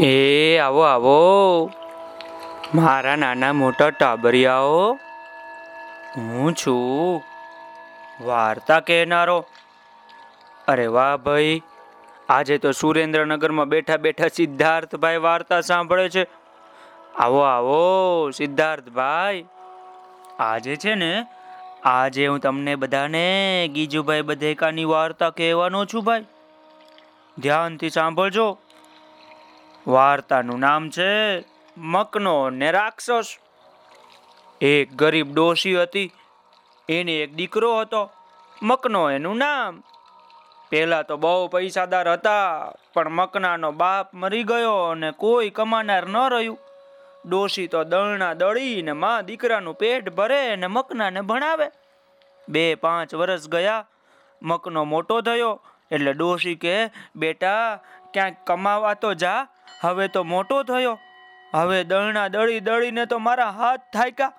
એ, આવો આવો. મારા નાના મોટા ટાબરિયાઓ, હું છું. વાર્તા કહેનારો. અરે વાહ ભાઈ, આજે તો સુરેન્દ્રનગરમાં બેઠા બેઠા સિદ્ધાર્થભાઈ વાર્તા સાંભળે છે. આવો આવો, સિદ્ધાર્થભાઈ. આજે છે ને, આજે હું તમને બધાને ગીજુભાઈ બધેકાની વાર્તા કહેવાનો છું ભાઈ. ધ્યાનથી સાંભળજો. વાર્તાનું નામ છે મકનો ને રાક્ષસ. એક ગરીબ ડોશી હતી. એને એક દીકરો હતો. મકનો એનું નામ. પેલા તો બહુ પૈસાદાર હતા, પણ મકનાનો બાપ મરી ગયો અને કોઈ કમાનાર ન રહ્યું. ડોશી તો દળના દળીને માં દીકરાનું પેટ ભરે ને મકનાને ભણાવે. બે પાંચ વર્ષ ગયા, મકનો મોટો થયો. એટલે ડોશી કે બેટા, ક્યાંક કમાવા તો જા હવે તો મોટો થયો. હવે દળના દળી દળીને તો મારા હાથ થાયકા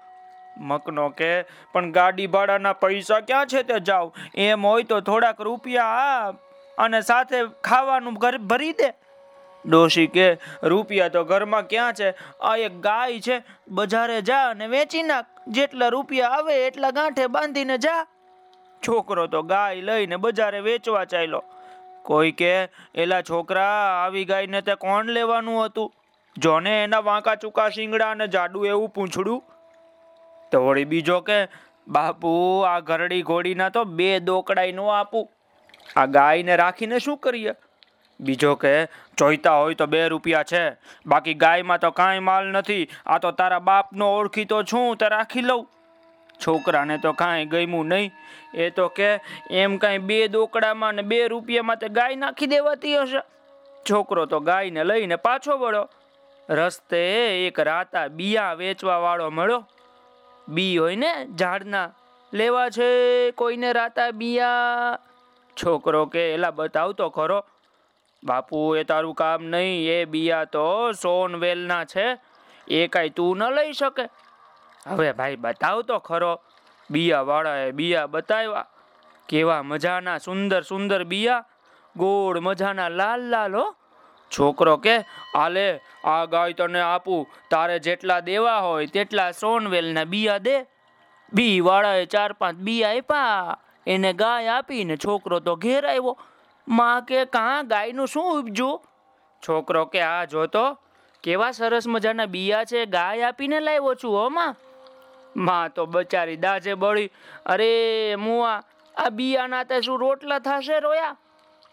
મકનો કે, પણ ગાડી ભાડાના પૈસા ક્યાં છે તે જાઓ? એમ હોય તો થોડાક રૂપિયા આપ અને સાથે ખાવાનું ઘર ભરી દે. ડોશી કે, રૂપિયા તો ઘરમાં ક્યાં છે? આ એક ગાય છે. બજારે જા અને વેચી નાખ. જેટલા રૂપિયા આવે એટલા ગાંઠે બાંધીને જા. છોકરો તો ગાય લઈને બજારે વેચવા ચાલ્યો. કોઈ કે, એલા છોકરા, આવી ગાયને તે કોણ લેવાનું હતું? જોને એના વાંકા ચૂકા શિંગડા અને જાડું એવું પૂંછડું. તો વળી બીજો કે, બાપુ, આ ઘરડી ઘોડીના તો બે દોકડાઈ ન આપું. આ ગાયને રાખીને શું કરીએ? બીજો કે જોઈતા હોય તો બે રૂપિયા છે. બાકી ગાયમાં તો કાંઈ માલ નથી. આ તો તારા બાપનો ઓળખીતો છું, તે રાખી લઉં. છોકરાને તો કાંઈ ગમ્યું નહીં. એ તો કે એમ કાંઈ બે દોકડામાં ને બે રૂપિયામાં તે ગાય નાખી દેવાતી હશે. છોકરો તો ગાયને લઈને પાછો વળ્યો. રસ્તે એક રાતા બિયા વેચવા વાળો મળ્યો. બી હોય ને ઝાડના, લેવા છે કોઈને રાતા બિયા? છોકરો કે, એલા બતાવ તો ખરો. બાપુ, એ તારું કામ નહીં, એ બિયા તો સોનવેલના છે. એ કાંઈ તું ન લઈ શકે. હવે ભાઈ બતાવ તો ખરો. બિયા વાળાએ બિયા બતાવ્યા. કેવા મજાના, સુંદર સુંદર બિયા. ગોળ મજાના, લાલ લાલ, હો. છોકરો કે, આલે, આ ગાય તને આપું. તારે જેટલા દેવા હોય તેટલા સોનવેલના બિયા દે. બી વાળાએ ચાર, પાંચ બિયા આપ્યા. એને ગાય આપીને છોકરો તો ઘેર આવ્યો. માં કે, કાં ગાયનું શું ઉપજું છોકરો કે, આ જોતો કેવા સરસ મજાના બિયા છે. ગાય આપીને લાવ્યો છું, હો, માં. માં તો બચારી દાજે બળી. અરે, મુઆ, આ બિયાના તે શું રોટલા થશે રોયા?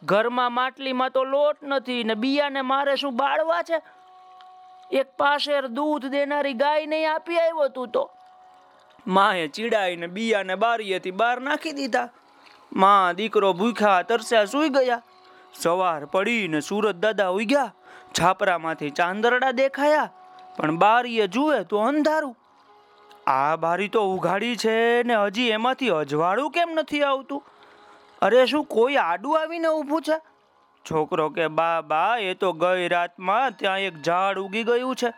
ઘરમાં માટલીમાં તો લોટ નથી ને બિયાને મારે શું બાળવા છે? એક પાશેર દૂધ દેનારી ગાય નહીં આપી આવ્યો તું તો. માએ ચીડાઈને બિયાને બારીએથી બહાર નાખી દીધા. માં દીકરો ભૂખ્યા તરસ્યા સૂઈ ગયા. સવાર પડીને સુરત દાદા ઉગ્યા છાપરામાંથી ચાંદરડા દેખાયા. પણ બારીએ જુએ તો અંધારું. આ બારી તો ઉઘાડી છે ને હજી એમાંથી અજવાળું કેમ નથી આવતું? અરે શું કોઈ આડું આવીને ઊભું છે? છોકરો કે બા બા એ તો ગઈ રાતમાં ત્યાં એક ઝાડ ઉગી ગયું છે.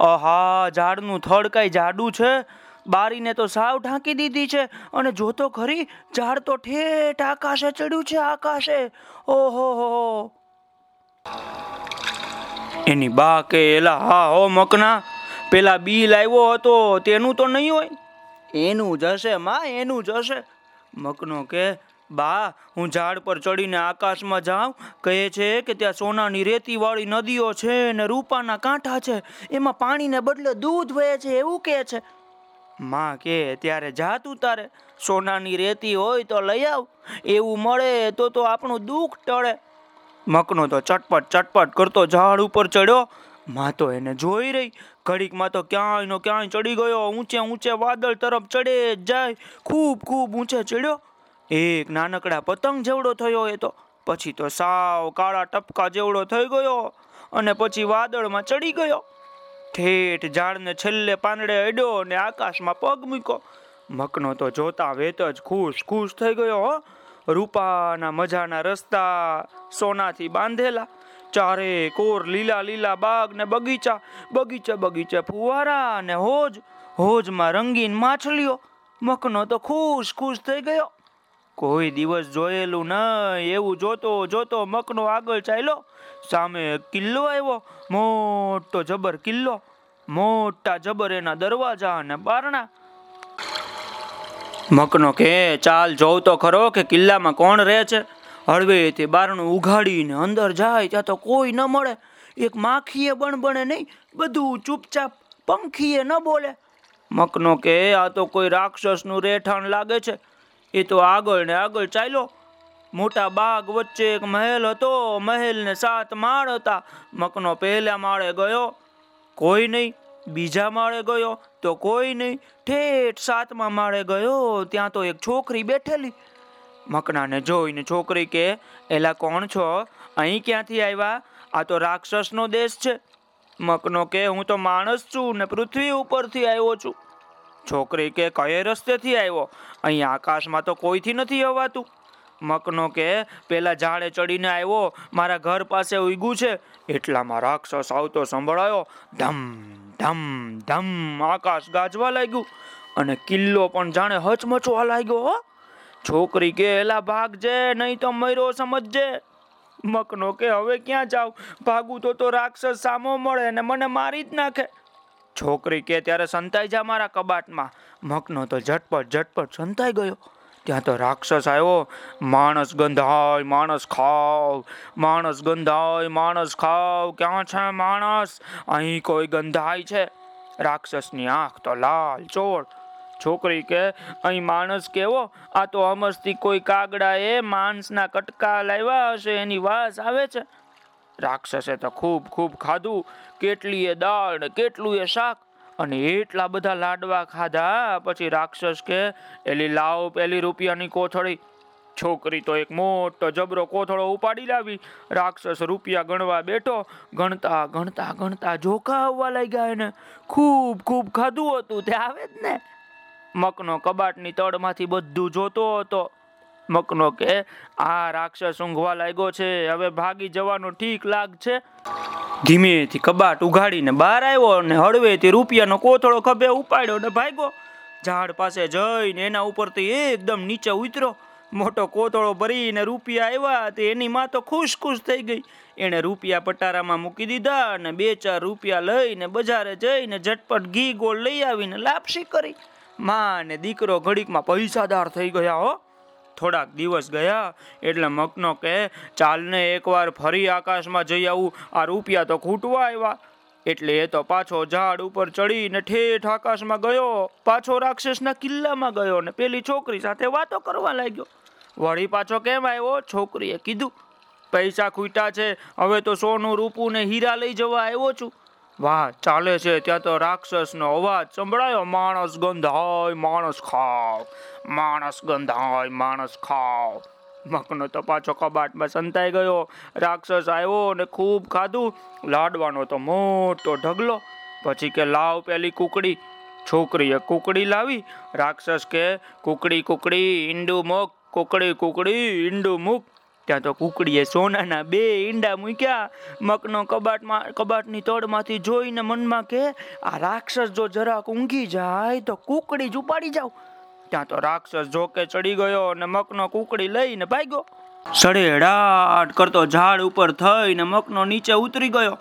અહા, ઝાડનું થડ કાંઈ જાડું છે? બારીને તો સાવ ઢાંકી દીધી છે. અને જોતો ખરી, ઝાડ તો ઠેઠ આકાશે ચડ્યું છે આકાશે. ઓહો હો. એની બા કે, એલા, હા, હો, મકના. પેલા બી લાવ્યો હતો, તેનું તો નહીં હોય. એનું જ હશે, માં, એનું જ હશે. મકનો કે, બા, હું ઝાડ પર ચડીને આકાશમાં જાઉં, કહે છે કે ત્યાં સોનાની રેતીવાળી નદીઓ છે ને રૂપાના કાંઠા છે. એમાં પાણીને બદલે દૂધ વહે છે, એવું કહે છે. માં કે, ત્યારે જા તું તારે. સોનાની રેતી હોય તો લઈ આવ. એવું મળે તો તો આપણું દુઃખ ટળે. મકનો તો ચટપટ ચટપટ કરતો ઝાડ ઉપર ચડ્યો. માં તો એને જોઈ રહી. ઘડીકમાં તો ક્યાંય નો ક્યાંય ચડી ગયો. ઊંચે ઊંચે વાદળ તરફ ચડે જાય. ખૂબ ખૂબ ઊંચે ચડ્યો. એક નાનકડા પતંગ જેવડો થયો એ તો. પછી તો સાવ કાળા ટપકા જેવડો થઈ ગયો અને પછી વાદળમાં ચડી ગયો. ઠેઠ ઝાડને છેલ્લે પાંદડે અડ્યો ને આકાશમાં પગ મૂક્યો. મકનો તો જોતા વેત જ ખુશ ખુશ થઈ ગયો રૂપાના મજાના રસ્તા સોનાથી બાંધેલા. ચારે કોર, લીલા લીલા બાગ ને બગીચા, બગીચે બગીચે ફુવારા ને હોજ, હોજમાં રંગીન માછલીઓ. મકનો તો ખુશ ખુશ થઈ ગયો. કોઈ દિવસ જોયેલું નહીં એવું જોતો જોતો મકનો આગળ ચાલ્યો. સામે કિલ્લો આવ્યો, મોટો જબર કિલ્લો. મોટા જબર એના દરવાજા અને બારણા. મકનો કે, ચાલ જોવ તો ખરો કે કિલ્લામાં કોણ રહે છે? હળવેથી બારણું ઉઘાડીને અંદર જાય, ત્યાં તો કોઈ ન મળે. એક માખીએ બણબણે નહીં, બધું ચૂપચાપ પંખીએ ન બોલે. મકનો કે, આ તો કોઈ રાક્ષસનું રહેઠાણ લાગે છે. એ તો આગળ ને આગળ ચાલ્યો. મોટા બાગ વચ્ચે એક મહેલ હતો, મહેલને સાત માળ હતા. મકનો પહેલા માળે ગયો, કોઈ નહીં. બીજા માળે ગયો, તો કોઈ નહીં. ઠેઠ સાતમા માળે ગયો, ત્યાં તો એક છોકરી બેઠેલી. મકનાને જોઈને છોકરી કે, એલા કોણ છો? અહીં ક્યાંથી આવ્યા? આ તો રાક્ષસનો દેશ છે. મકનો કે, હું તો માણસ છું ને પૃથ્વી ઉપરથી આવ્યો છું. છોકરી કે, કયે રસ્તેથી આવ્યો? અહીં આકાશમાં તો કોઈથી નથી અવાતું. મકનો કે, પેલા ઝાડે ચડીને આવ્યો, મારા ઘર પાસે ઉગ્યું છે. એટલામાં રાક્ષસ આવતો સંભળાયો, ધમ ધમ ધમ, આકાશ ગાજવા લાગ્યું. અને કિલ્લો પણ જાણે હચમચવા લાગ્યો, હો. છોકરી કે એલા ભાગજે, નહીં તો મર્યો સમજજે. મકનો કે, હવે ક્યાં જાવ? ભાગું તો તો રાક્ષસ સામો મળે ને મને મારી જ નાખે. છોકરી કે, ત્યારે સંતાઈ જા મારા કબાટમાં. મકનો તો ઝટપટ ઝટપટ સંતાઈ ગયો. ત્યાં તો રાક્ષસ આવ્યો. માણસ ગંધાય, માણસ ખાવ, માણસ ગંધાય, માણસ ખાવ. ક્યાં છે માણસ? અહીં કોઈ ગંધાય છે. રાક્ષસની આંખ તો લાલ, ચોળ. છોકરી કે, અહીં માણસ કેવો? આ તો અમસ્તી કોઈ કાગડાએ માંસના કટકા લાવ્યા હશે, એની વાસ આવે છે. રાક્ષસે તો ખૂબ ખૂબ ખાધું. કેટલીય દાળ કેટલું શાક અને એટલા બધા લાડવા ખાધા. પછી રાક્ષસ કે, એલી લાવ પેલી રૂપિયાની કોથળી. છોકરી તો એક મોટો જબરો કોથળો ઉપાડી લાવી. રાક્ષસ રૂપિયા ગણવા બેઠો. ગણતા ગણતા ગણતા જોખા આવવા લાગ્યા એને. ખૂબ ખૂબ ખાધું હતું. તે આવે જ ને? મકનો કબાટની તળમાંથી બધું જોતો હતો. મકનો કે, આ રાક્ષસ ઊંઘવા લાગ્યો છે, હવે ભાગી જવાનું ઠીક લાગ છે ધીમેથી કબાટ ઉઘાડીને બહાર આવ્યો અને હળવેથી રૂપિયાનો કોથળો ખભે ઉપાડ્યો ને ભાગ્યો. ઝાડ પાસે જઈને એના ઉપરથી એકદમ નીચે ઉતર્યો. મોટો કોથળો ભરીને રૂપિયા આવ્યા તે એની માં તો ખુશ ખુશ થઈ ગઈ. એણે રૂપિયા પટારામાં મૂકી દીધા અને બે ચાર રૂપિયા લઈને બજારે જઈને ઝટપટ ઘી ગોળ લઈ આવીને લાપસી કરી. માં ને દીકરો ઘડીકમાં પૈસાદાર થઈ ગયા હો. થોડાક દિવસ ગયા એટલે મકનો કે ચાલને એકવાર ફરી આકાશમાં જઈ આવું. આ રૂપિયા તો ખૂટવા આવ્યા. એટલે એ તો પાછો ઝાડ ઉપર ચડીને ઠેઠ આકાશમાં ગયો. પાછો રાક્ષસના કિલ્લામાં ગયો ને પેલી છોકરી સાથે વાતો કરવા લાગ્યો. વળી પાછો કેમ આવ્યો? છોકરીએ કીધું, પૈસા ખૂટ્યા છે. હવે તો સોનું, રૂપું ને હીરા લઈ જવા આવ્યો છું. વાહ, ચાલે છે, ત્યાં તો રાક્ષસનો અવાજ સંભળાયો, માણસ ગંધાય, માણસ ખાવ, માણસ ગંધાય, માણસ ખાવ. મકનો તો પાછો કબાટમાં સંતાઈ ગયો. રાક્ષસ આવ્યો ને ખૂબ ખાધું. લાડવાનો તો મોટો ઢગલો. પછી કે, લાવ પેલી કુકડી. છોકરીએ કુકડી લાવી. રાક્ષસ કે, કુકડી કુકડી, ઈંડું મુક, કુકડી કુકડી, ઈંડું મૂક. ત્યાં તો કુકડીએ સોનાના બે ઈંડા મૂક્યા. મકનો કબાટમાં કબાટની તળમાંથી જોઈને મનમાં કે, આ રાક્ષસ જો જરાક ઊંઘી જાય તો કુકડી જ ઉપાડી જાવ ત્યાં તો રાક્ષસ જોકે ચડી ગયો અને મકનો કુકડી લઈને ભાગ્યો. સડેડાટ કરતો ઝાડ ઉપર થઈને મકનો નીચે ઉતરી ગયો.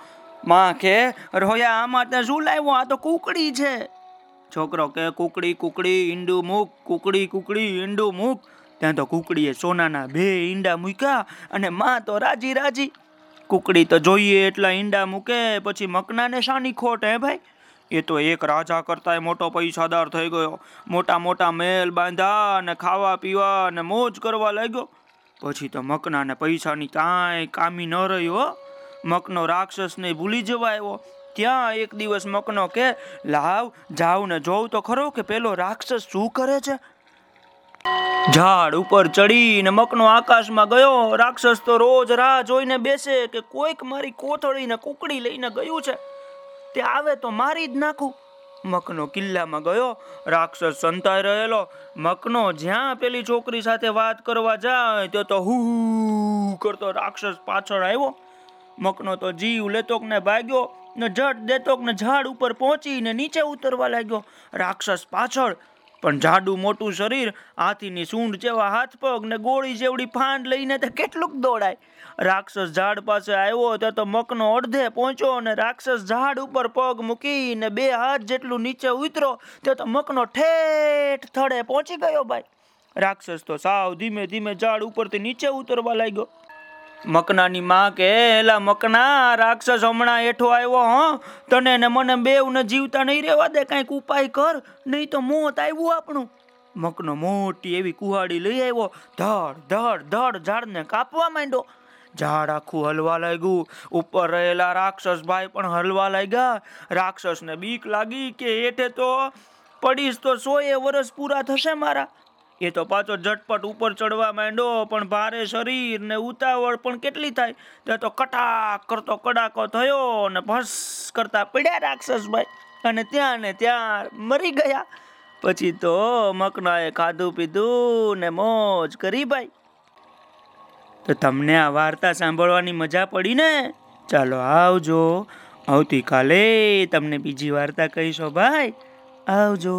માં કે, રોયા, આમાં તે શું લાવ્યો? આ તો કુકડી છે. છોકરો કે, કુકડી કુકડી, ઈંડું મૂક, કુકડી કુકડી, ઈંડું મૂક. ત્યાં તો કુકડીએ સોનાના બે ઈંડા મૂક્યા અને માં તો રાજી રાજી, કુકડી તો જોઈએ એટલા ઈંડા મૂકે, પછી મકનાને શાની ખોટ, હે ભાઈ? એ તો એક રાજા કરતા મોટો પૈસાદાર થઈ ગયો. મોટા મોટા મેલ બાંધા અને ખાવા પીવા અને મોજ કરવા લાગ્યો. પછી તો મકનાને પૈસાની કાંઈ કામી ન રહ્યો મકનો રાક્ષસને ભૂલી જવા આવ્યો ત્યાં એક દિવસ મકનો કે, લાવ જાવ ને જોઉં તો ખરો કે પેલો રાક્ષસ શું કરે છે? ઝાડ ઉપર ચડીને મકનો આકાશમાં ગયો. રાક્ષસ તો રોજ રાહ જોઈને બેસે કે કોઈક મારી કોથળીને કુકડી લઈને ગયું છે. તે આવે તો મારી જ નાખું. મકનો કિલ્લામાં ગયો. રાક્ષસ સંતાઈ રહેલો. મકનો જ્યાં પેલી છોકરી સાથે વાત કરવા જાય તો તો હુ કરતો રાક્ષસ પાછળ આવ્યો. મકનો તો જીવ લેતોક ને ભાગ્યો ને જટ દેતોક ને ઝાડ ઉપર પહોંચીને નીચે ઉતરવા લાગ્યો. રાક્ષસ પાછળ પણ જાડું મોટું શરીર, હાથીની સૂંઢ જેવા હાથ પગ ને ગોળી જેવડી ફાંડ લઈને તે કેટલુંક દોડાય. રાક્ષસ ઝાડ પાસે આવ્યો તે તો મકનો અડધે પહોંચ્યો અને રાક્ષસ ઝાડ ઉપર પગ મૂકીને બે હાથ જેટલું નીચે ઉતરો તે તો મકનો ઠેઠ થડે પહોંચી ગયો ભાઈ. રાક્ષસ તો સાવ ધીમે ધીમે ઝાડ ઉપરથી નીચે ઉતરવા લાગ્યો. મકનાની માં કે, એલા મકના, રાક્ષસ હમણાં હેઠો આવ્યો, હં. તને ને મને બેવને જીવતા નહીં રહેવા દે, કાંઈક ઉપાય કર, નહીં તો મોત આવ્યું આપણું. મકનો મોટી એવી કુહાડી લઈ આવ્યો, ધડ ધડ ધડ ઝાડને કાપવા માંડ્યો. ઝાડ આખું હલવા લાગ્યું. ઉપર રહેલા રાક્ષસ ભાઈ પણ હલવા લાગ્યા. રાક્ષસને બીક લાગી કે હેઠે તો પડીશ તો સો એ વર્ષ પૂરા થશે મારા. એ તો પાછો ઝટપટ ઉપર ચડવા માંડ્યો, પણ ભારે શરીર ને ઉતાવળ પણ કેટલી થાય? તે તો કટાક કરતો કડાકો થયો ને ભસ કરતા પડ્યા રાક્ષસભાઈ. અને ત્યાં ને ત્યાં મરી ગયા. પછી તો મકનાએ ખાધું પીધું ને મોજ કરી ભાઈ. તો તમને આ વાર્તા સાંભળવાની મજા પડી ને? ચાલો આવજો. આવતીકાલે તમને બીજી વાર્તા કહીશો ભાઈ. આવજો.